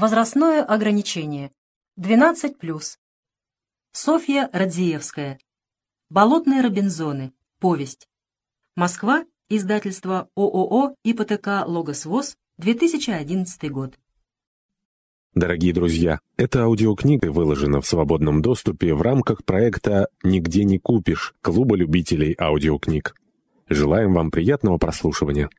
Возрастное ограничение. 12+. Софья Радзиевская. Болотные Робинзоны. Повесть. Москва. Издательство ООО «ИПТК «Логосвоз», 2011 год. Дорогие друзья, эта аудиокнига выложена в свободном доступе в рамках проекта «Нигде не купишь» Клуба любителей аудиокниг. Желаем вам приятного прослушивания.